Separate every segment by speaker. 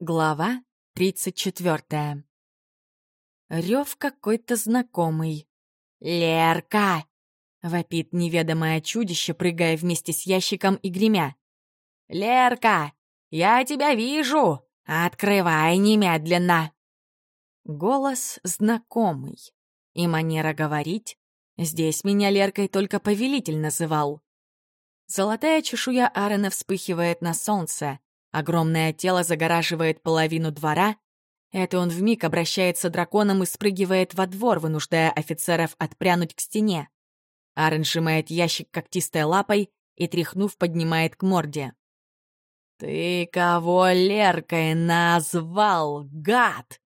Speaker 1: Глава 34. Рев какой-то знакомый. «Лерка!» — вопит неведомое чудище, прыгая вместе с ящиком и гремя. «Лерка! Я тебя вижу! Открывай немедленно!» Голос знакомый. И манера говорить. Здесь меня Леркой только повелитель называл. Золотая чешуя Аарона вспыхивает на солнце. Огромное тело загораживает половину двора. Это он вмиг обращается драконом и спрыгивает во двор, вынуждая офицеров отпрянуть к стене. Арен сжимает ящик когтистой лапой и, тряхнув, поднимает к морде. «Ты кого Леркой назвал, гад?»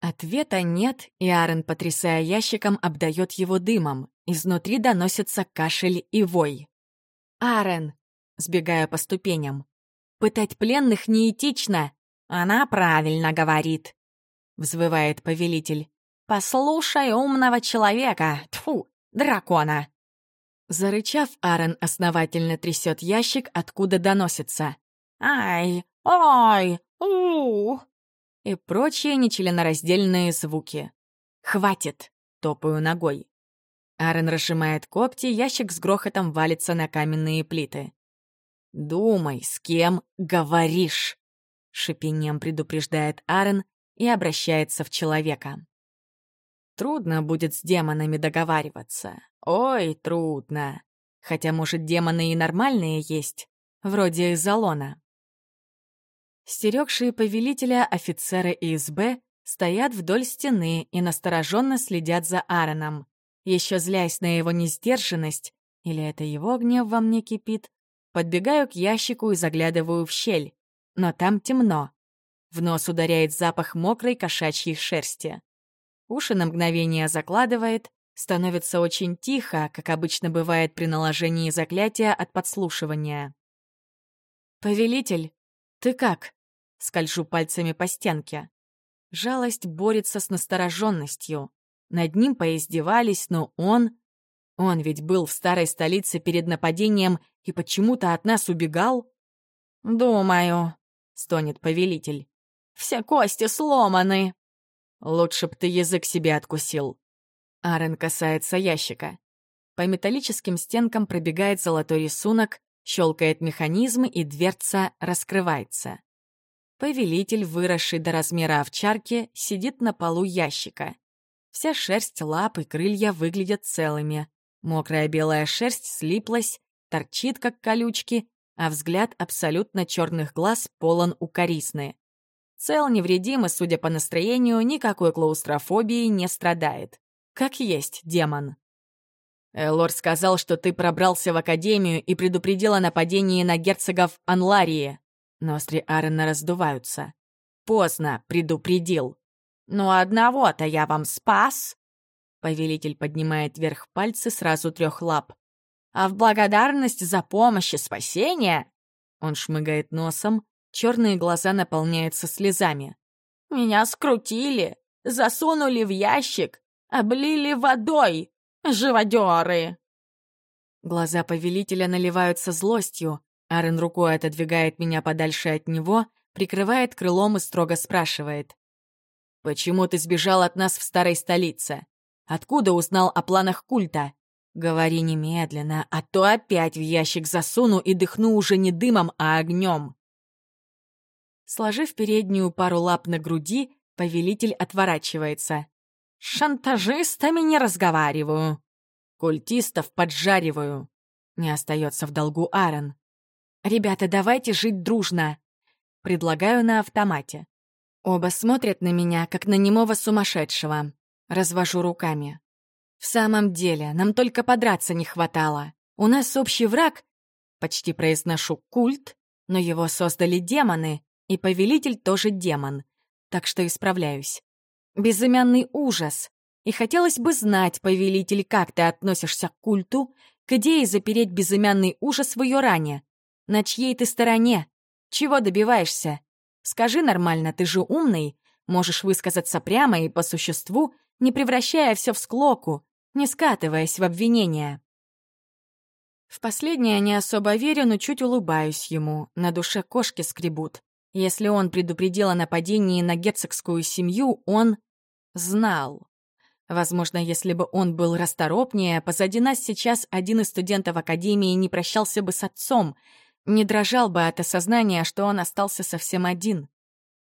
Speaker 1: Ответа нет, и Арен, потрясая ящиком, обдает его дымом. Изнутри доносится кашель и вой. «Арен!» — сбегая по ступеням. Пытать пленных неэтично. Она правильно говорит, — взвывает повелитель. «Послушай умного человека! Тфу, дракона!» Зарычав, Аарон основательно трясет ящик, откуда доносится. «Ай! Ой! у И прочие нечленораздельные звуки. «Хватит!» — топаю ногой. Аарон разжимает когти, ящик с грохотом валится на каменные плиты. «Думай, с кем говоришь!» — шипением предупреждает Аарон и обращается в человека. Трудно будет с демонами договариваться. Ой, трудно. Хотя, может, демоны и нормальные есть, вроде Залона. Стерегшие повелителя офицеры ИСБ стоят вдоль стены и настороженно следят за Аароном. Еще злясь на его несдержанность, или это его гнев во мне кипит, Подбегаю к ящику и заглядываю в щель. Но там темно. В нос ударяет запах мокрой кошачьей шерсти. Уши на мгновение закладывает, становится очень тихо, как обычно бывает при наложении заклятия от подслушивания. «Повелитель, ты как?» — скольжу пальцами по стенке. Жалость борется с настороженностью. Над ним поиздевались, но он... Он ведь был в старой столице перед нападением и почему-то от нас убегал? «Думаю», — стонет повелитель. «Все кости сломаны». «Лучше б ты язык себе откусил». Арен касается ящика. По металлическим стенкам пробегает золотой рисунок, щелкает механизм, и дверца раскрывается. Повелитель, выросший до размера овчарки, сидит на полу ящика. Вся шерсть, лап и крылья выглядят целыми. Мокрая белая шерсть слиплась, торчит, как колючки, а взгляд абсолютно черных глаз полон укорисны. Цел невредим и, судя по настроению, никакой клаустрофобии не страдает. Как есть демон. Элор сказал, что ты пробрался в Академию и предупредил о нападении на герцогов Анларии. Ноздри Аарона раздуваются. Поздно предупредил. «Ну, одного-то я вам спас!» Повелитель поднимает вверх пальцы сразу трех лап. «А в благодарность за помощь и спасение...» Он шмыгает носом, черные глаза наполняются слезами. «Меня скрутили, засунули в ящик, облили водой, живодеры!» Глаза повелителя наливаются злостью. Арен рукой отодвигает меня подальше от него, прикрывает крылом и строго спрашивает. «Почему ты сбежал от нас в старой столице? Откуда узнал о планах культа? Говори немедленно, а то опять в ящик засуну и дыхну уже не дымом, а огнем. Сложив переднюю пару лап на груди, повелитель отворачивается. шантажистами не разговариваю. Культистов поджариваю. Не остается в долгу Аарон. «Ребята, давайте жить дружно!» Предлагаю на автомате. Оба смотрят на меня, как на немого сумасшедшего. Развожу руками. В самом деле, нам только подраться не хватало. У нас общий враг, почти произношу культ, но его создали демоны, и повелитель тоже демон. Так что исправляюсь. Безымянный ужас. И хотелось бы знать, повелитель, как ты относишься к культу, к идее запереть безымянный ужас в ее ране. На чьей ты стороне? Чего добиваешься? Скажи нормально, ты же умный, можешь высказаться прямо и по существу, не превращая все в склоку, не скатываясь в обвинения. В последнее не особо верю, но чуть улыбаюсь ему, на душе кошки скребут. Если он предупредил о нападении на герцогскую семью, он знал. Возможно, если бы он был расторопнее, позади нас сейчас один из студентов Академии не прощался бы с отцом, не дрожал бы от осознания, что он остался совсем один.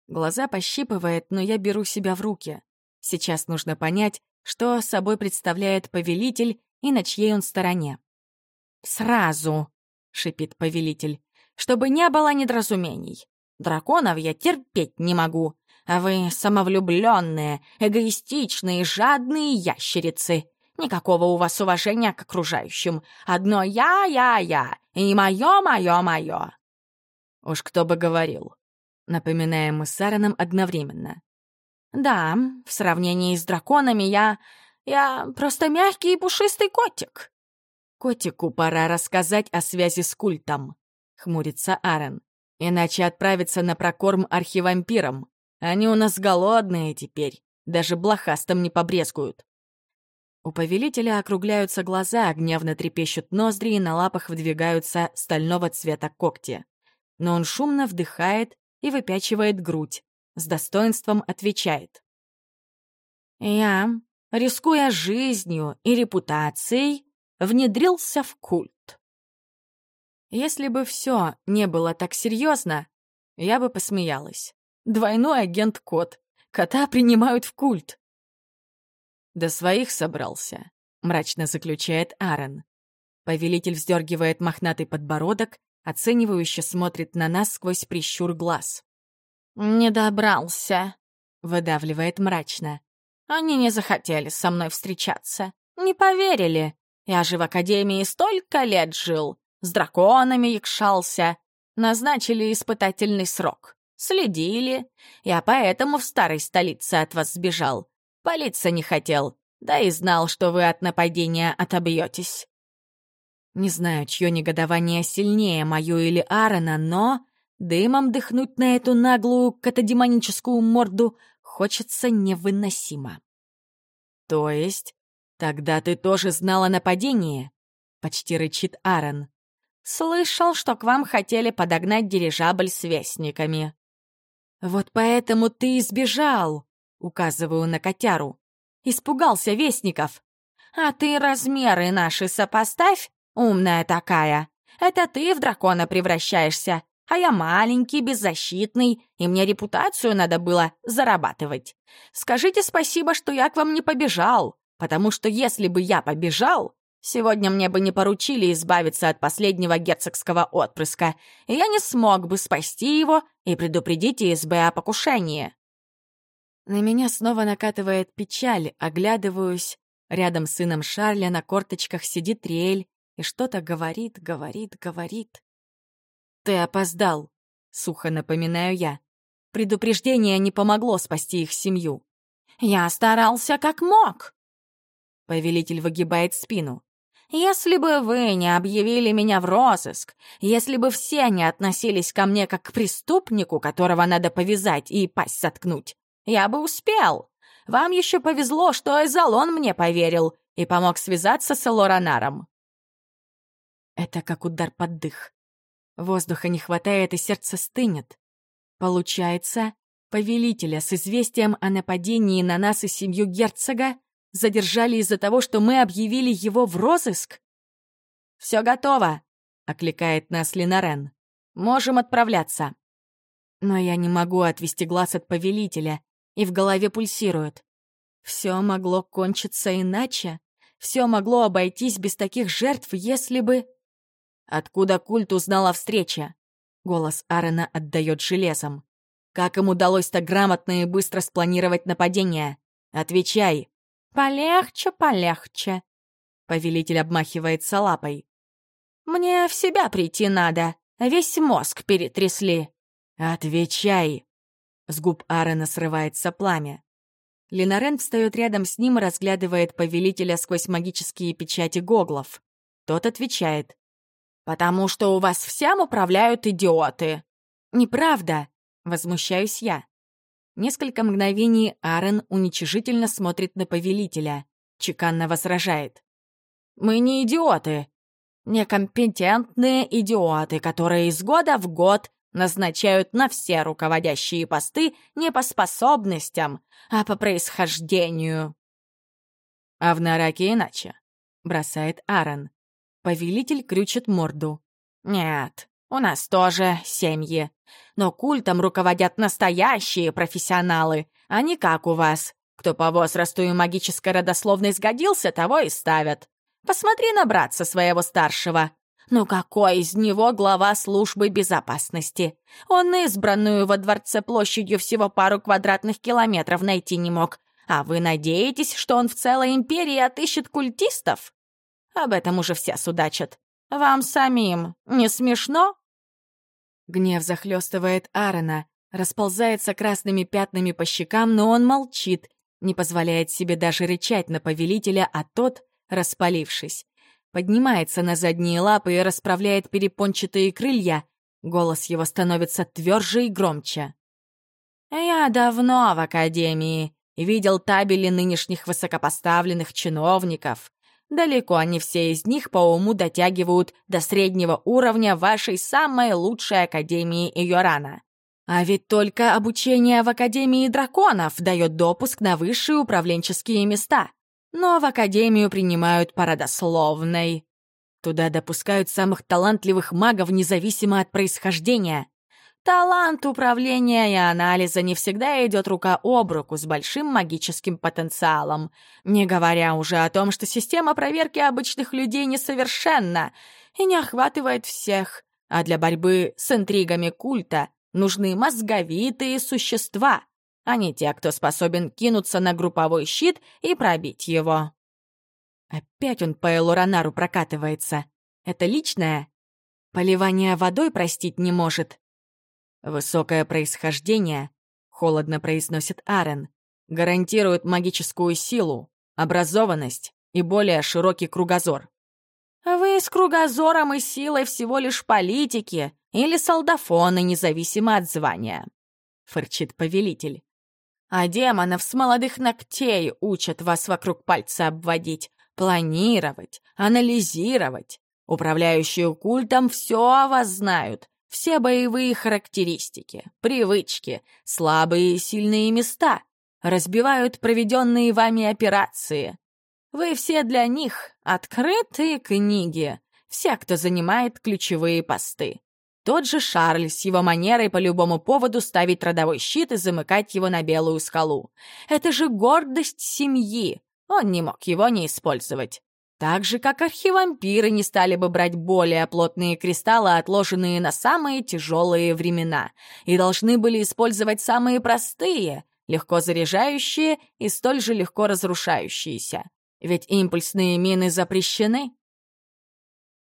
Speaker 1: Глаза пощипывает, но я беру себя в руки. Сейчас нужно понять, что собой представляет повелитель и на чьей он стороне. «Сразу!» — шипит повелитель. «Чтобы не было недоразумений. Драконов я терпеть не могу. А вы самовлюбленные, эгоистичные, жадные ящерицы. Никакого у вас уважения к окружающим. Одно я, я, я. И мое, мое, мое. Уж кто бы говорил. Напоминаем мы с Аароном одновременно. Да, в сравнении с драконами я... Я просто мягкий и пушистый котик. Котику пора рассказать о связи с культом. Хмурится Аарон. Иначе отправиться на прокорм архивампирам. Они у нас голодные теперь, даже блохастым не побрезгуют. У повелителя округляются глаза, гневно трепещут ноздри и на лапах выдвигаются стального цвета когти. Но он шумно вдыхает и выпячивает грудь, с достоинством отвечает. «Я, рискуя жизнью и репутацией, внедрился в культ. Если бы все не было так серьезно, я бы посмеялась. Двойной агент Кот. Кота принимают в культ. До своих собрался, мрачно заключает Аарон. Повелитель вздергивает мохнатый подбородок, оценивающе смотрит на нас сквозь прищур глаз. «Не добрался», — выдавливает мрачно. «Они не захотели со мной встречаться. Не поверили. Я же в Академии столько лет жил, с драконами якшался. Назначили испытательный срок. Следили. Я поэтому в старой столице от вас сбежал. Политься не хотел. Да и знал, что вы от нападения отобьетесь. Не знаю, чье негодование сильнее, мое или Аарона, но дымом дыхнуть на эту наглую катадемоническую морду хочется невыносимо. То есть, тогда ты тоже знала о нападении? Почти рычит Аарон. Слышал, что к вам хотели подогнать дирижабль с вестниками. «Вот поэтому ты и сбежал», — указываю на котяру. «Испугался вестников». «А ты размеры наши сопоставь, умная такая. Это ты в дракона превращаешься, а я маленький, беззащитный, и мне репутацию надо было зарабатывать. Скажите спасибо, что я к вам не побежал, потому что если бы я побежал, Сегодня мне бы не поручили избавиться от последнего герцогского отпрыска, и я не смог бы спасти его и предупредить ИСБ о покушении. На меня снова накатывает печаль, оглядываюсь. Рядом с сыном Шарля на корточках сидит Риэль и что-то говорит, говорит, говорит. «Ты опоздал», — сухо напоминаю я. Предупреждение не помогло спасти их семью. «Я старался как мог», — повелитель выгибает спину. Если бы вы не объявили меня в розыск, если бы все не относились ко мне как к преступнику, которого надо повязать и пасть соткнуть, я бы успел. Вам еще повезло, что Эзолон мне поверил и помог связаться с Элоранаром. Это как удар под дых. Воздуха не хватает, и сердце стынет. Получается, повелителя с известием о нападении на нас и семью герцога Задержали из-за того, что мы объявили его в розыск? «Все готово!» — окликает нас Ленарен. «Можем отправляться!» Но я не могу отвести глаз от повелителя, и в голове пульсирует. Все могло кончиться иначе. Все могло обойтись без таких жертв, если бы... Откуда культ узнал о встрече? Голос Аарона отдает железом. Как им удалось так грамотно и быстро спланировать нападение? Отвечай. «Полегче, полегче», — повелитель обмахивается лапой. «Мне в себя прийти надо, весь мозг перетрясли». «Отвечай!» С губ Аарона срывается пламя. Ленарен встает рядом с ним и разглядывает повелителя сквозь магические печати гоглов. Тот отвечает. «Потому что у вас всем управляют идиоты!» «Неправда!» — возмущаюсь я. Несколько мгновений Аарон уничижительно смотрит на повелителя, чеканно возражает. «Мы не идиоты. Некомпетентные идиоты, которые из года в год назначают на все руководящие посты не по способностям, а по происхождению. А в Нараке иначе, бросает Аарон. Повелитель крючит морду. Нет, у нас тоже семьи. Но культом руководят настоящие профессионалы, а не как у вас. Кто по возрасту и магической родословной сгодился, того и ставят. Посмотри на братца своего старшего. Ну какой из него глава службы безопасности? Он избранную во дворце площадью всего пару квадратных километров найти не мог. А вы надеетесь, что он в целой империи отыщет культистов? Об этом уже все судачат. Вам самим не смешно? Гнев захлестывает Аарона, расползается красными пятнами по щекам, но он молчит, не позволяет себе даже рычать на повелителя, а тот, распалившись, поднимается на задние лапы и расправляет перепончатые крылья. Голос его становится тверже и громче. «Я давно в Академии видел табели нынешних высокопоставленных чиновников. Далеко не все из них по уму дотягивают до среднего уровня вашей самой лучшей Академии Иорана. А ведь только обучение в Академии драконов дает допуск на высшие управленческие места. Но в Академию принимают по. Туда допускают самых талантливых магов независимо от происхождения. Талант управления и анализа не всегда идет рука об руку с большим магическим потенциалом, не говоря уже о том, что система проверки обычных людей несовершенна и не охватывает всех, а для борьбы с интригами культа нужны мозговитые существа, а не те, кто способен кинуться на групповой щит и пробить его. Опять он по Элоранару прокатывается. Это личное? Поливание водой простить не может. Высокое происхождение, холодно произносит Арен, гарантирует магическую силу, образованность и более широкий кругозор. Вы с кругозором и силой всего лишь политики или солдафоны, независимо от звания, фырчит повелитель. А демонов с молодых ногтей учат вас вокруг пальца обводить, планировать, анализировать. Управляющие культом все о вас знают, все боевые характеристики, привычки, слабые и сильные места, разбивают проведенные вами операции. Вы все для них открытые книги, все, кто занимает ключевые посты. Тот же Шарль с его манерой по любому поводу ставить родовой щит и замыкать его на белую скалу. Это же гордость семьи. Он не мог его не использовать. Так же, как архивампиры не стали бы брать более плотные кристаллы, отложенные на самые тяжелые времена, и должны были использовать самые простые, легко заряжающие и столь же легко разрушающиеся. Ведь импульсные мины запрещены.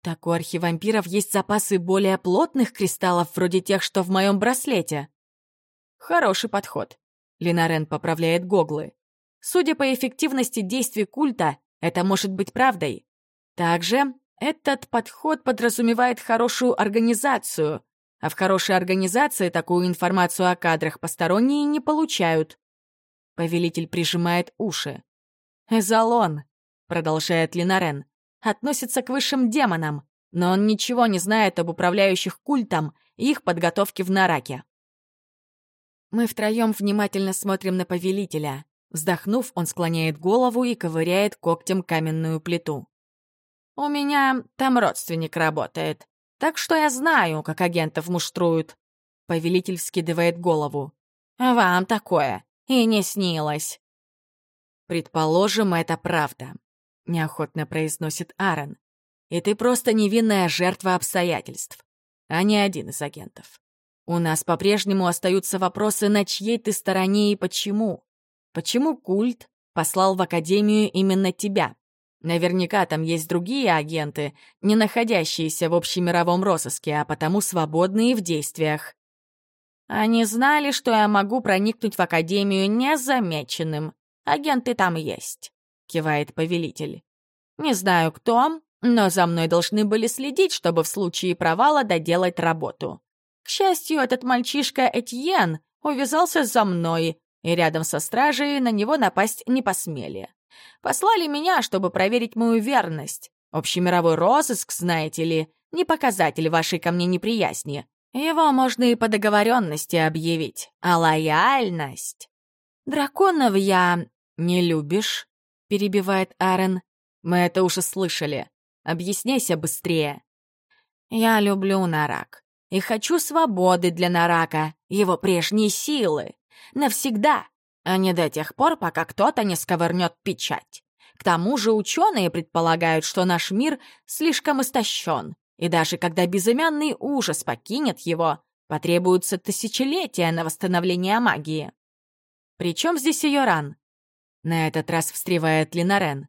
Speaker 1: Так у архивампиров есть запасы более плотных кристаллов, вроде тех, что в моем браслете. Хороший подход. Линарен поправляет гоглы. Судя по эффективности действий культа, это может быть правдой. Также этот подход подразумевает хорошую организацию, а в хорошей организации такую информацию о кадрах посторонние не получают. Повелитель прижимает уши. «Эзолон», — продолжает Линарен, — «относится к высшим демонам, но он ничего не знает об управляющих культом и их подготовке в Нараке». Мы втроем внимательно смотрим на повелителя. Вздохнув, он склоняет голову и ковыряет когтем каменную плиту. «У меня там родственник работает, так что я знаю, как агентов муштруют». Повелитель вскидывает голову. «Вам такое и не снилось». «Предположим, это правда», — неохотно произносит Аарон. «И ты просто невинная жертва обстоятельств, а не один из агентов. У нас по-прежнему остаются вопросы, на чьей ты стороне и почему. Почему культ послал в Академию именно тебя? Наверняка там есть другие агенты, не находящиеся в общемировом розыске, а потому свободные в действиях. Они знали, что я могу проникнуть в Академию незамеченным. Агенты там есть, — кивает повелитель. Не знаю, кто, но за мной должны были следить, чтобы в случае провала доделать работу. К счастью, этот мальчишка Этьен увязался за мной, и рядом со стражей на него напасть не посмели. Послали меня, чтобы проверить мою верность. Общемировой розыск, знаете ли, не показатель вашей ко мне неприязни. Его можно и по договоренности объявить, а лояльность... Драконов я не любишь, перебивает Арен. Мы это уже слышали. Объясняйся быстрее. Я люблю Нарак и хочу свободы для Нарака, его прежней силы. Навсегда, а не до тех пор, пока кто-то не сковырнет печать. К тому же ученые предполагают, что наш мир слишком истощен, и даже когда безымянный ужас покинет его, потребуются тысячелетия на восстановление магии. Причем здесь ее ран? На этот раз встревает Линарен.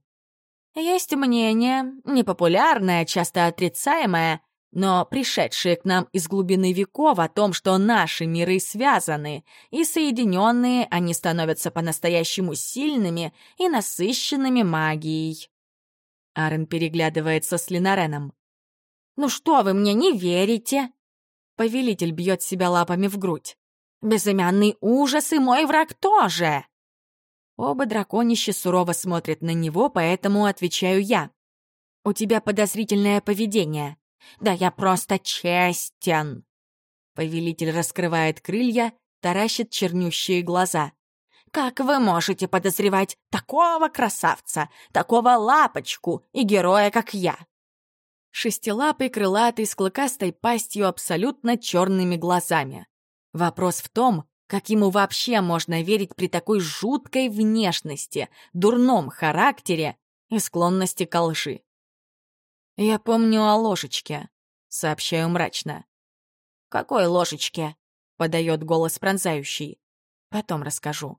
Speaker 1: Есть мнение, непопулярное, часто отрицаемое, но пришедшие к нам из глубины веков о том, что наши миры связаны, и соединенные они становятся по-настоящему сильными и насыщенными магией. Арен переглядывается с Линареном. «Ну что вы мне не верите?» Повелитель бьет себя лапами в грудь. «Безымянный ужас и мой враг тоже!» Оба драконища сурово смотрят на него, поэтому отвечаю я. «У тебя подозрительное поведение. Да я просто честен!» Повелитель раскрывает крылья, таращит чернющие глаза. «Как вы можете подозревать такого красавца, такого лапочку и героя, как я?» Шестилапый, крылатый, с клыкастой пастью, абсолютно черными глазами. Вопрос в том, как ему вообще можно верить при такой жуткой внешности, дурном характере и склонности к лжи? «Я помню о ложечке», — сообщаю мрачно. «Какой ложечке?» — подает голос пронзающий. «Потом расскажу».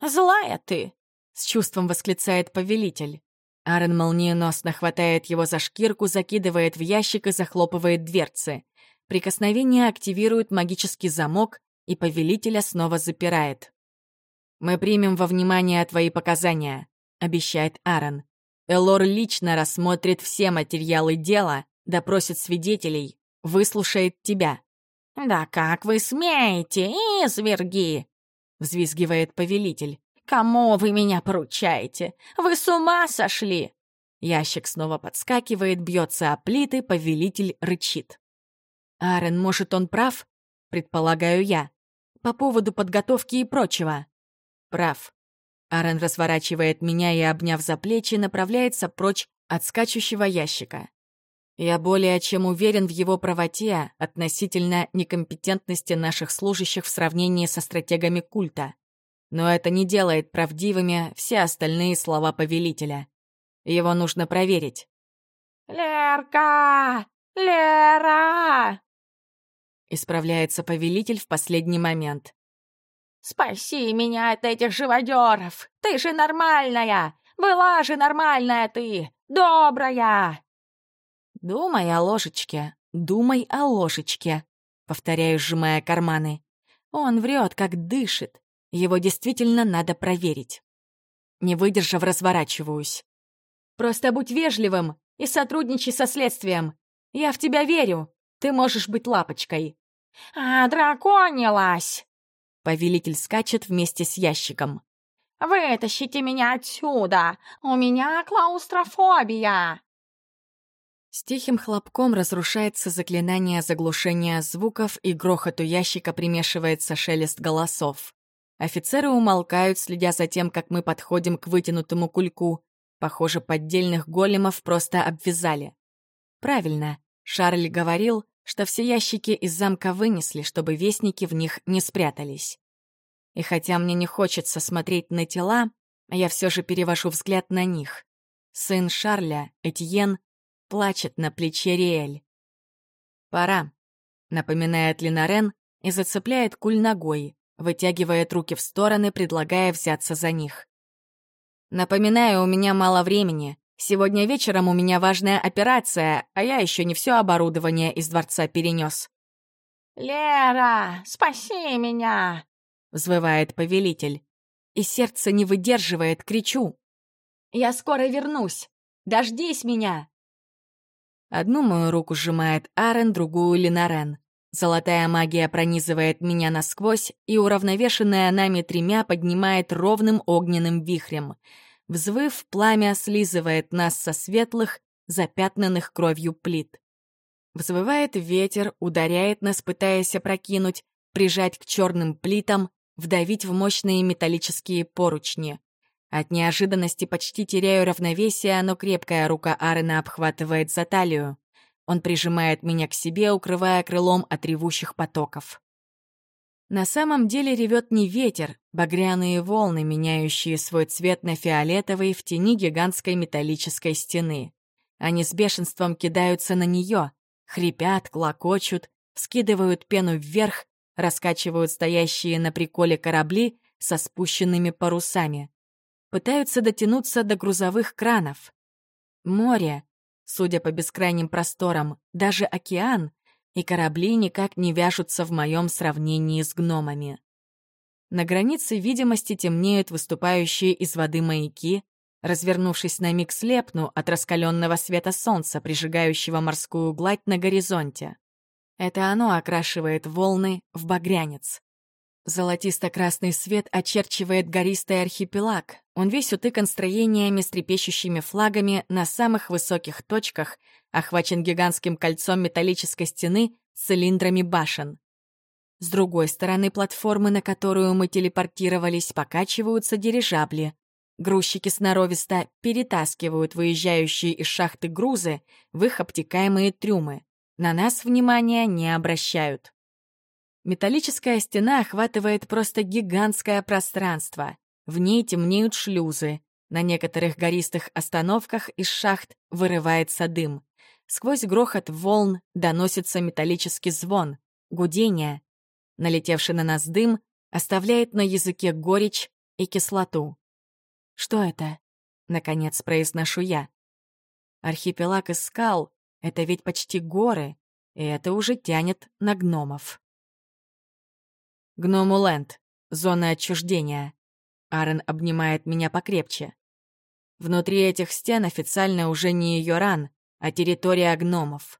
Speaker 1: «Злая ты!» — с чувством восклицает повелитель. Аарон молниеносно хватает его за шкирку, закидывает в ящик и захлопывает дверцы. Прикосновение активирует магический замок, и повелителя снова запирает. «Мы примем во внимание твои показания», — обещает Аарон. Элор лично рассмотрит все материалы дела, допросит свидетелей, выслушает тебя. «Да как вы смеете, изверги!» — взвизгивает повелитель. «Кому вы меня поручаете? Вы с ума сошли!» Ящик снова подскакивает, бьется о плиты, повелитель рычит. «Аарон, может, он прав?» — предполагаю я. «По поводу подготовки и прочего». «Прав. Аарон разворачивает меня и, обняв за плечи, направляется прочь от скачущего ящика. Я более чем уверен в его правоте относительно некомпетентности наших служащих в сравнении со стратегами культа. Но это не делает правдивыми все остальные слова повелителя. Его нужно проверить.
Speaker 2: «Лерка! Лера!»
Speaker 1: Исправляется повелитель в последний момент.
Speaker 2: «Спаси меня от этих живодеров! Ты же нормальная! Была же нормальная ты! Добрая!»
Speaker 1: «Думай о ложечке, думай о ложечке», — повторяю, сжимая карманы. Он врет, как дышит. Его действительно надо проверить. Не выдержав, разворачиваюсь. «Просто будь вежливым и сотрудничай со следствием. Я в тебя верю. Ты можешь быть лапочкой».
Speaker 2: «А, драконилась!»
Speaker 1: Повелитель скачет вместе с ящиком.
Speaker 2: «Вытащите меня отсюда! У меня клаустрофобия!»
Speaker 1: С тихим хлопком разрушается заклинание заглушения звуков, и грохоту ящика примешивается шелест голосов. Офицеры умолкают, следя за тем, как мы подходим к вытянутому кульку. Похоже, поддельных големов просто обвязали. Правильно, Шарль говорил, что все ящики из замка вынесли, чтобы вестники в них не спрятались. И хотя мне не хочется смотреть на тела, я все же перевожу взгляд на них. Сын Шарля, Этьен, плачет на плече Риэль. «Пора», — напоминает Линарен и зацепляет куль ногой, вытягивает руки в стороны, предлагая взяться за них. «Напоминаю, у меня мало времени. Сегодня вечером у меня важная операция, а я еще не все оборудование из дворца перенес.
Speaker 2: «Лера, спаси меня!» — взвывает повелитель.
Speaker 1: И сердце не выдерживает, кричу. «Я скоро вернусь! Дождись меня!» Одну мою руку сжимает Арен, другую — Линарен. Золотая магия пронизывает меня насквозь, и уравновешенная нами тремя поднимает ровным огненным вихрем — Взвыв, пламя слизывает нас со светлых, запятнанных кровью плит. Взвывает ветер, ударяет нас, пытаясь опрокинуть, прижать к черным плитам, вдавить в мощные металлические поручни. От неожиданности почти теряю равновесие, но крепкая рука Арена обхватывает за талию. Он прижимает меня к себе, укрывая крылом от ревущих потоков. На самом деле ревет не ветер, багряные волны, меняющие свой цвет на фиолетовый в тени гигантской металлической стены. Они с бешенством кидаются на нее, хрипят, клокочут, скидывают пену вверх, раскачивают стоящие на приколе корабли со спущенными парусами. Пытаются дотянуться до грузовых кранов. Море, судя по бескрайним просторам, даже океан, и корабли никак не вяжутся в моем сравнении с гномами. На границе видимости темнеют выступающие из воды маяки, развернувшись на миг слепну от раскаленного света солнца, прижигающего морскую гладь на горизонте. Это оно окрашивает волны в багрянец. Золотисто-красный свет очерчивает гористый архипелаг. Он весь утыкан строениями с трепещущими флагами на самых высоких точках, охвачен гигантским кольцом металлической стены с цилиндрами башен. С другой стороны платформы, на которую мы телепортировались, покачиваются дирижабли. Грузчики сноровисто перетаскивают выезжающие из шахты грузы в их обтекаемые трюмы. На нас внимания не обращают. Металлическая стена охватывает просто гигантское пространство. В ней темнеют шлюзы. На некоторых гористых остановках из шахт вырывается дым. Сквозь грохот волн доносится металлический звон, гудение. Налетевший на нас дым оставляет на языке горечь и кислоту. «Что это?» — наконец произношу я. Архипелаг из скал — это ведь почти горы, и это уже тянет на гномов. Гномуленд. Зона отчуждения. Аарон обнимает меня покрепче. Внутри этих стен официально уже не Йоран, а территория гномов.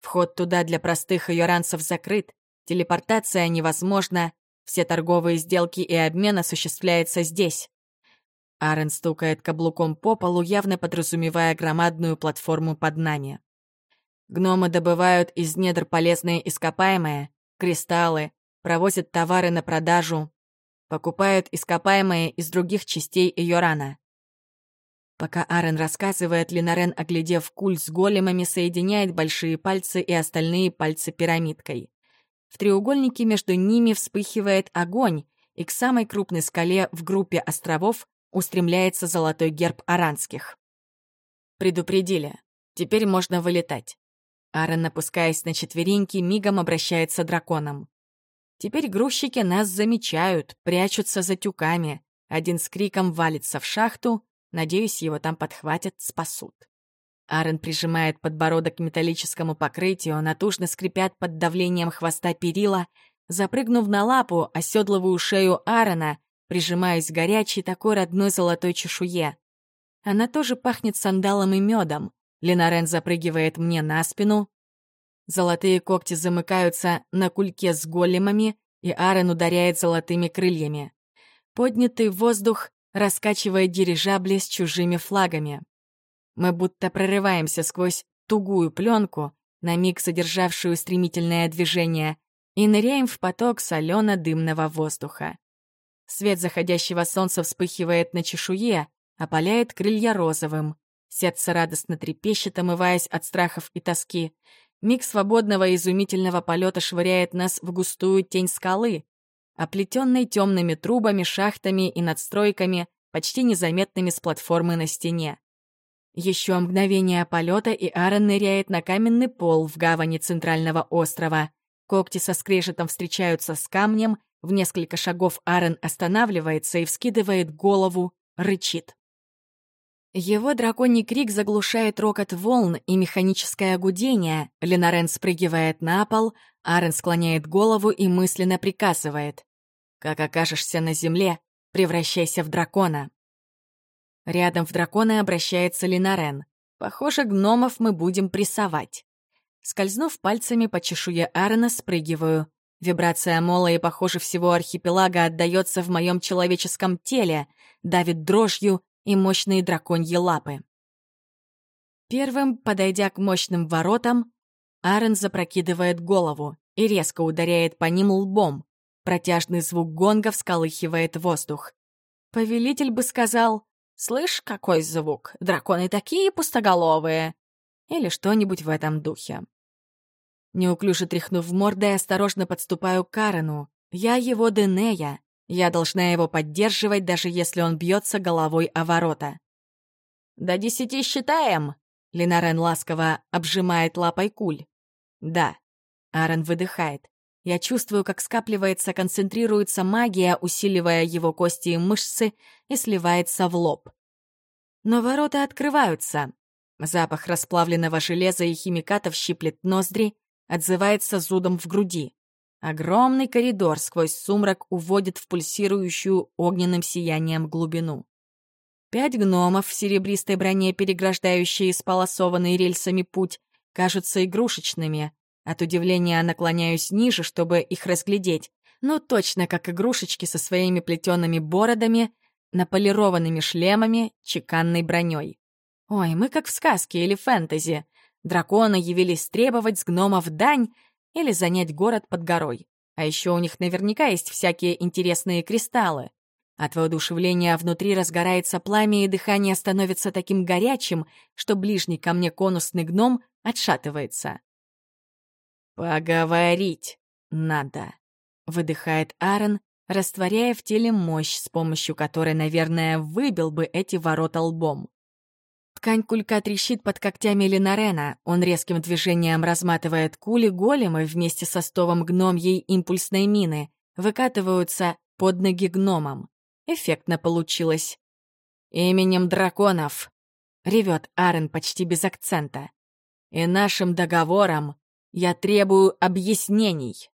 Speaker 1: Вход туда для простых йоранцев закрыт, телепортация невозможна, все торговые сделки и обмен осуществляются здесь. Аарон стукает каблуком по полу, явно подразумевая громадную платформу под нами. Гномы добывают из недр полезные ископаемые, кристаллы, провозят товары на продажу, покупают ископаемые из других частей Йорана. Пока Аарон рассказывает, Линарен, оглядев куль с големами, соединяет большие пальцы и остальные пальцы пирамидкой. В треугольнике между ними вспыхивает огонь, и к самой крупной скале в группе островов устремляется золотой герб аранских. Предупредили. Теперь можно вылетать. Аарон, опускаясь на четвереньки, мигом обращается драконом. Теперь грузчики нас замечают, прячутся за тюками. Один с криком валится в шахту. Надеюсь, его там подхватят, спасут. Аарон прижимает подбородок к металлическому покрытию, натужно скрипят под давлением хвоста перила. Запрыгнув на лапу, оседлываю шею Аарона, прижимаясь к горячей такой родной золотой чешуе. Она тоже пахнет сандалом и медом. Ленарен запрыгивает мне на спину. Золотые когти замыкаются на кульке с големами, и Арен ударяет золотыми крыльями. Поднятый воздух раскачивает дирижабли с чужими флагами. Мы будто прорываемся сквозь тугую пленку, на миг задержавшую стремительное движение, и ныряем в поток солено-дымного воздуха. Свет заходящего солнца вспыхивает на чешуе, опаляет крылья розовым. Сердце радостно трепещет, омываясь от страхов и тоски. Миг свободного и изумительного полета швыряет нас в густую тень скалы, оплетенной темными трубами, шахтами и надстройками, почти незаметными с платформы на стене. Еще мгновение полета, и Аарон ныряет на каменный пол в гавани центрального острова. Когти со скрежетом встречаются с камнем, в несколько шагов Аарон останавливается и вскидывает голову, рычит. Его драконий крик заглушает рокот волн и механическое гудение. Ленарен спрыгивает на пол, Аарон склоняет голову и мысленно приказывает. «Как окажешься на земле, превращайся в дракона». Рядом в дракона обращается Ленарен. Похоже, гномов мы будем прессовать. Скользнув пальцами по чешуе Аарона, спрыгиваю. Вибрация мола и, похоже, всего архипелага отдается в моем человеческом теле, давит дрожью и мощные драконьи лапы. Первым, подойдя к мощным воротам, Арен запрокидывает голову и резко ударяет по ним лбом. Протяжный звук гонга всколыхивает воздух. Повелитель бы сказал «Слышь, какой звук! Драконы такие пустоголовые!» Или что-нибудь в этом духе. Неуклюже тряхнув мордой, осторожно подступаю к Карену. Я его Денея. Я должна его поддерживать, даже если он бьется головой о ворота. «До десяти считаем!» Ленарен ласково обжимает лапой куль. «Да». Аарон выдыхает. Я чувствую, как скапливается, концентрируется магия, усиливая его кости и мышцы, и сливается в лоб. Но ворота открываются. Запах расплавленного железа и химикатов щиплет ноздри, отзывается зудом в груди. Огромный коридор сквозь сумрак уводит в пульсирующую огненным сиянием глубину. Пять гномов в серебристой броне, переграждающие исполосованный рельсами путь, кажутся игрушечными. От удивления наклоняюсь ниже, чтобы их разглядеть. Ну, точно как игрушечки со своими плетеными бородами, наполированными шлемами, чеканной броней. Ой, мы как в сказке или фэнтези. Драконы явились требовать с гномов дань или занять город под горой. А еще у них наверняка есть всякие интересные кристаллы. От воодушевления внутри разгорается пламя, и дыхание становится таким горячим, что ближний ко мне конусный гном отшатывается. «Поговорить надо», — выдыхает Аарон, растворяя в теле мощь, с помощью которой, наверное, выбил бы эти ворота лбом. Ткань кулька трещит под когтями Ленарена. Он резким движением разматывает кули големы вместе со стовом гномьей импульсной мины, выкатываются под ноги гномам. Эффектно получилось. «Именем драконов!» — ревет Арен почти без акцента. «И нашим договором я требую объяснений!»